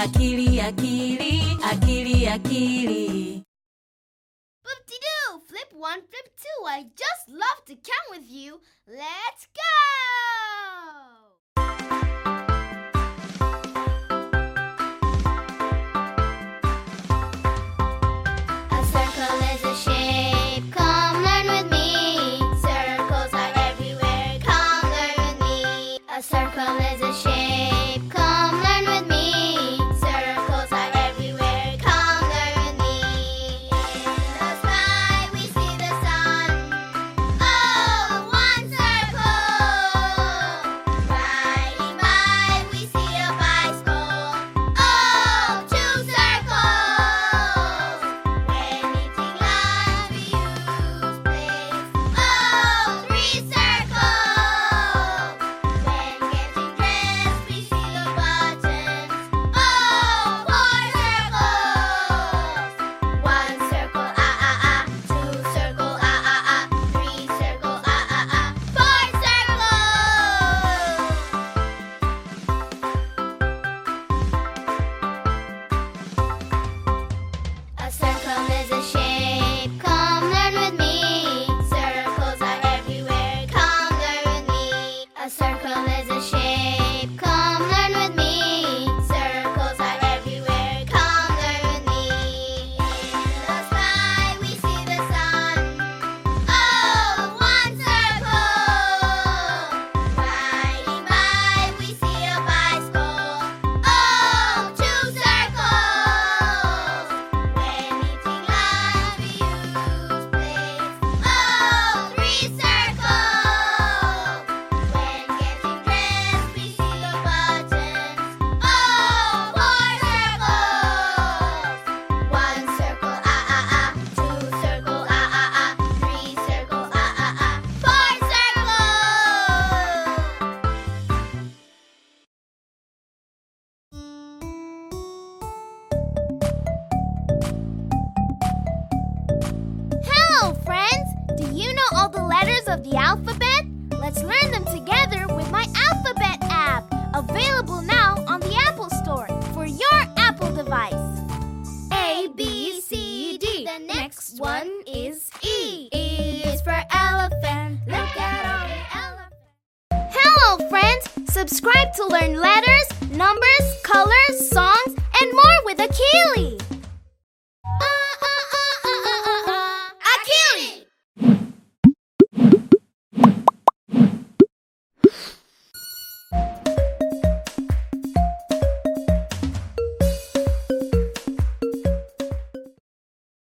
Akili, akili, akili, akili. Boop-de-doo! Flip one, flip two. I just love to come with you. Let's go! of the alphabet? Let's learn them together with my Alphabet app, available now on the Apple Store for your Apple device. A, B, C, D. The next one is E. E is for elephant. Look at all the elephants. Hello, friends! Subscribe to learn letters, numbers, colors, songs, and more with Akili.